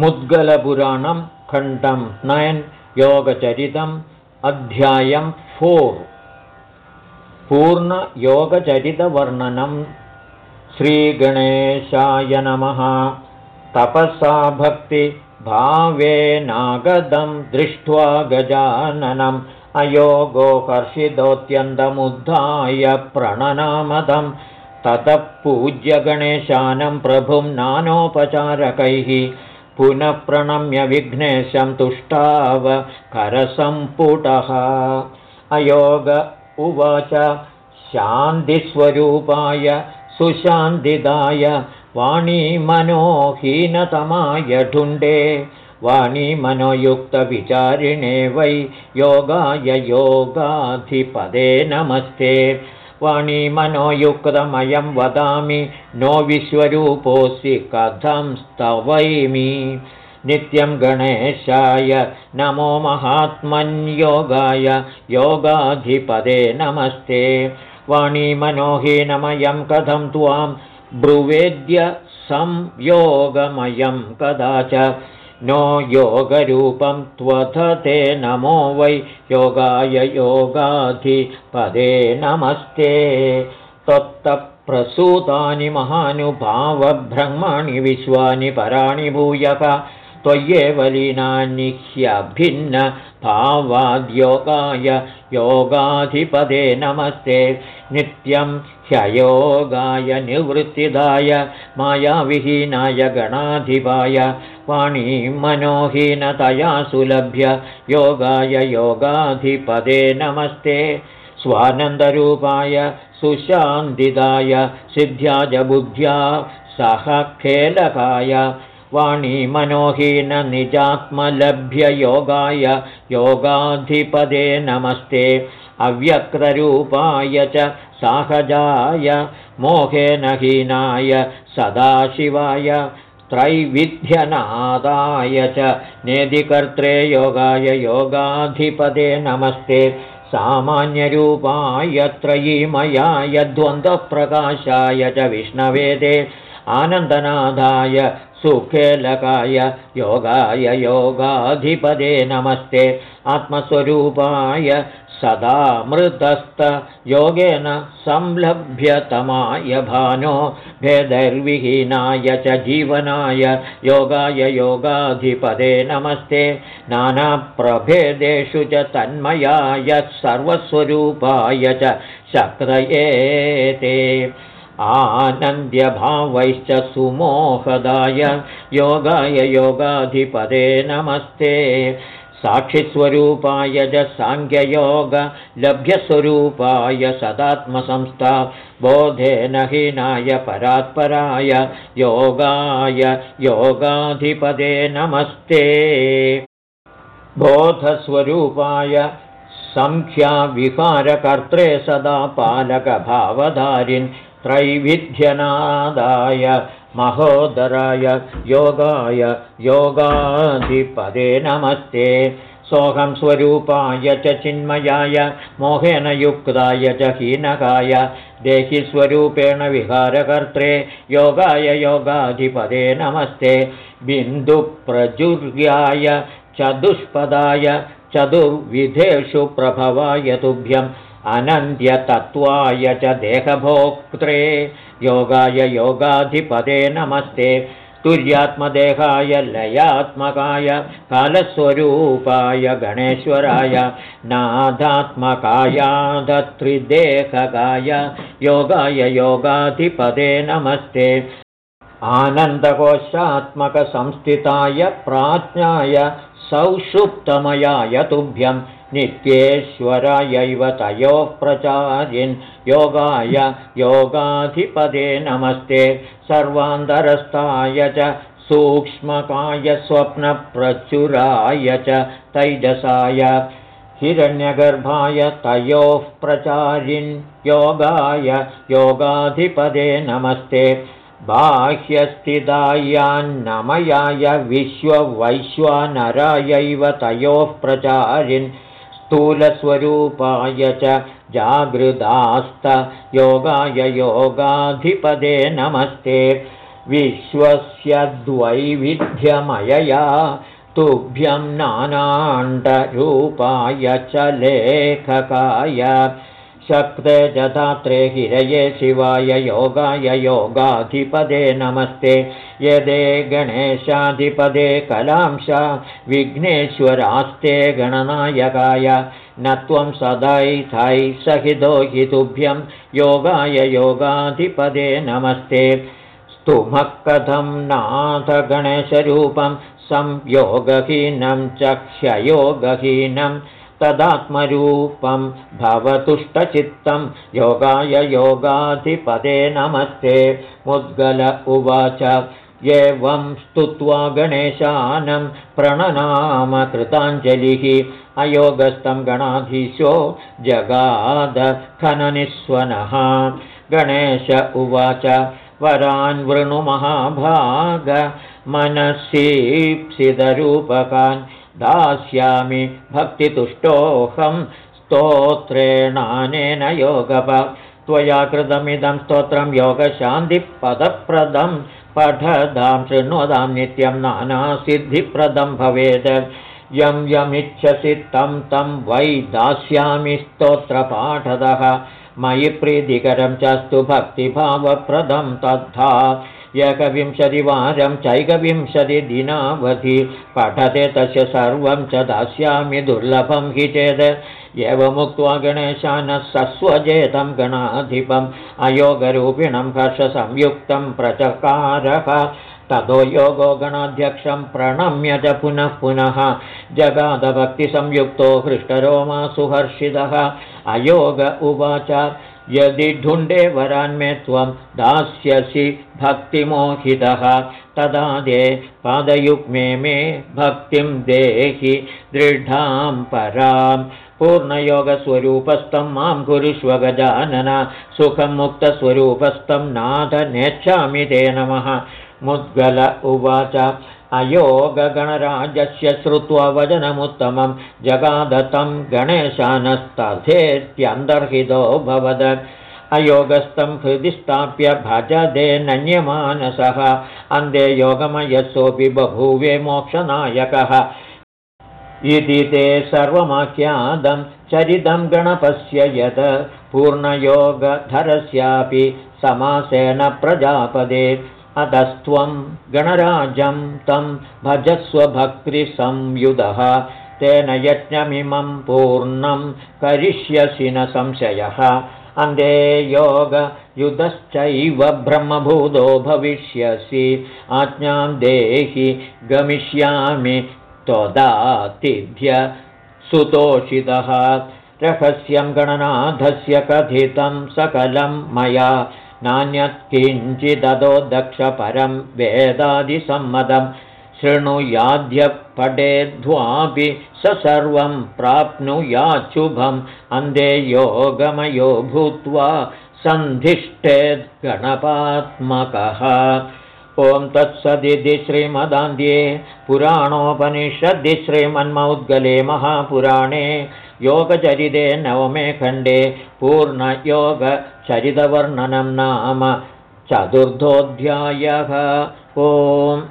मुद्गलपुराणं खण्डं नयन् योगचरितम् अध्यायं फोर्। पूर्णयोगचरितवर्णनं। श्रीगणेशाय नमः। तपसा भक्तिभावेनागदं दृष्ट्वा गजाननम्। अयोगो हर्षितोऽत्यन्तमुद्धाय प्रणनामदं ततः पूज्यगणेशानं प्रभुं नानोपचारकैः पुनः प्रणम्य विघ्नेशं तुष्टाव करसम्पुटः। अयोग उवाच शान्तिस्वरूपाय सुशान्तिदाय वाणीमनोहीनतमाय ढुण्डे। वाणीमनोयुक्तविचारिणे वै योगाय योगाधिपदे नमस्ते वाणीमनोयुक्तमयं वदामि। नो विश्वरूपोऽसि कथं स्तवैमि। नित्यं गणेशाय नमो महात्मन्योगाय योगाधिपदे नमस्ते। वाणीमनोहीनमयं कथं त्वां ब्रुवेद्य संयोगमयं कदाच नो योगरूपं त्वथ ते नमो वै योगाय योगाधिपदे नमस्ते। त्वत्तप्रसूतानि महानुभावब्रह्माणि विश्वानि पराणि भूयः त्वय्येव लीनानि ह्यभिन्नभावाद्योगाय योगाधिपदे नमस्ते। नित्यं ह्ययोगाय निवृत्तिदाय मायाविहीनाय गणाधिपाय वाणीमनोहीनतया सुलभ्य योगाय योगाधिपदे नमस्ते। स्वानन्दरूपाय सुशान्दिदाय सिद्ध्याजबुद्ध्या सह खेलकाय वाणीमनोहीननिजात्मलभ्ययोगाय योगाधिपदे नमस्ते। अव्यक्तरूपाय च साहजाय मोहेनहीनाय सदाशिवाय त्रैविध्यनादाय च नेदिकर्त्रे योगाय योगाधिपदे नमस्ते। सामान्यरूपाय त्रयीमयाय द्वन्द्वप्रकाशाय च विष्णवेदे आनन्दनादाय सुखेलकाय योगाय योगाधिपदे नमस्ते। आत्मस्वरूपाय सदा मृतस्तयोगेन संलभ्यतमाय भानो भेदैर्विहीनाय च जीवनाय योगाय योगाधिपदे नमस्ते। नानाप्रभेदेषु च तन्मयाय सर्वस्वरूपाय च शक्रये ते आनन्द्यभावैश्च सुमोहदाय योगाय योगाधिपदे नमस्ते। साक्षिस्वरूपाय च साङ्ख्ययोगलभ्यस्वरूपाय सदात्मसंस्था बोधेन हीनाय परात्पराय योगाय योगाधिपदे नमस्ते। बोधस्वरूपाय सङ्ख्याविहारकर्त्रे सदा पालकभावधारिन् त्रैविध्यनादाय महोदराय योगाय योगाधिपदे नमस्ते। सोऽहं स्वरूपाय च चिन्मयाय मोहेन युक्ताय च हीनकाय देहि स्वरूपेण विहारकर्त्रे योगाय योगाधिपदे नमस्ते। बिन्दुप्रजुर्याय चतुष्पदाय चतुर्विधेषु प्रभवाय तुभ्यम् अनन्त्यतत्त्वाय च देहभोक्त्रे योगाय योगाधिपदे नमस्ते। तुर्यात्मदेहाय लयात्मकाय कालस्वरूपाय गणेश्वराय नादात्मकायाधत्रिदेहकाय योगाय योगाधिपदे नमस्ते। आनन्दकोशात्मकसंस्थिताय प्राज्ञाय सौषुप्तमयाय तुभ्यम् नित्येश्वरायैव तयोः प्रचारिन् योगाय योगाधिपदे नमस्ते। सर्वान्तरस्थाय च सूक्ष्मकाय स्वप्नप्रचुराय च तैजसाय। हिरण्यगर्भाय तयोः प्रचारिन् योगाय योगाधिपदे नमस्ते। बाह्यस्थितायान्नमयाय विश्ववैश्वानरायैव तयोः प्रचारिन् स्थूलस्वरूपाय च जागृदास्त योगाय योगाधिपदे नमस्ते। विश्वस्य द्वैविध्यमयया तुभ्यं नानाण्डरूपाय च लेखकाय शक्ते जधात्रे हिरये शिवाय योगाय योगाधिपदे नमस्ते। यदे गणेशाधिपदे कलांश विघ्नेश्वरास्ते गणनायकाय। न त्वं सदैथै सहितो हि तुभ्यं योगाय योगाधिपदे नमस्ते। स्तुमः कथं नाथ गणेशरूपं संयोगहीनं च क्षयोगहीनं तदात्मरूपं भवतुष्टचित्तं योगाय योगाधिपदे नमस्ते। मुद्गल उवाच एवं स्तुत्वा गणेशानं प्रणनाम कृताञ्जलिः। अयोगस्थं गणाधीशो जगादखननिस्वनः गणेश उवाच वरान् वृणुमहाभाग मनसीप्सितरूपकान् दास्यामि भक्तितुष्टोऽहं स्तोत्रेणानेन योगप। त्वया कृतमिदं स्तोत्रं योगशान्तिपदप्रदं पठदां शृण्वदां नित्यं नानासिद्धिप्रदं भवेत्। यं यमिच्छसि तं तं वै दास्यामि स्तोत्रपाठदः मयि प्रीतिकरं च भक्तिभावप्रदं तथा एकविंशतिवारं चैकविंशतिदिनावधि पठते तस्य सर्वं च दास्यामि दुर्लभं हि चेत् एवमुक्त्वा गणेशानः सस्वजेतं गणाधिपम्। अयोगरूपिणं हर्षसंयुक्तं प्रचकारः ततो योगो गणाध्यक्षं प्रणम्य च पुनः पुनः जगादभक्तिसंयुक्तो हृष्टरोमा सुहर्षितः। अयोग उवाच यदि ढुण्डे वरान्मे त्वं दास्यसि भक्तिमोहितः। तदा दे पादयुग्मे मे भक्तिं देहि दृढां परां। पूर्णयोगस्वरूपस्थं मां कुरुष्व गजानन सुखं मुक्तस्वरूपस्थं नाथ नेच्छामि ते नमः मुद्गल उवाच। अयोगगणराजस्य श्रुत्वा वचनमुत्तमं। जगादतं गणेशानस्तथेत्यन्तर्हितो भवद। अयोगस्थं हृदि स्थाप्य भजदे नन्यमानसः। अन्ते योगमयसोऽपि बभूवे मोक्षनायकः। इति ते सर्वमाख्यादं चरितं गणपस्य यत्। पूर्णयोगधरस्यापि समासेन प्रजापदे अतस्त्वं गणराजं तं भजस्वभक्तिसंयुधः तेन यज्ञमिमं पूर्णं करिष्यसि न संशयः। अन्ते योगयुधश्चैव ब्रह्मभूतो भविष्यसि आज्ञां देहि गमिष्यामि त्वदातिथ्य सुतोषितः रहस्यं गणनाथस्य कथितं सकलं मया नान्यत् किञ्चिदतो दक्षपरं वेदादिसम्मतं शृणुयाद्य पठेद्ध्वापि स सर्वं प्राप्नुयाच्छुभम् अन्धे योगमयो भूत्वा सन्धिष्ठेद्गणपात्मकः। ॐ तत्सदिति श्रीमदान्ध्ये पुराणोपनिषद्दि श्रीमन्मौद्गले महापुराणे योगचरिते नवमे खण्डे पूर्णयोगचरितवर्णनं नाम चतुर्थोऽध्यायः। ओम्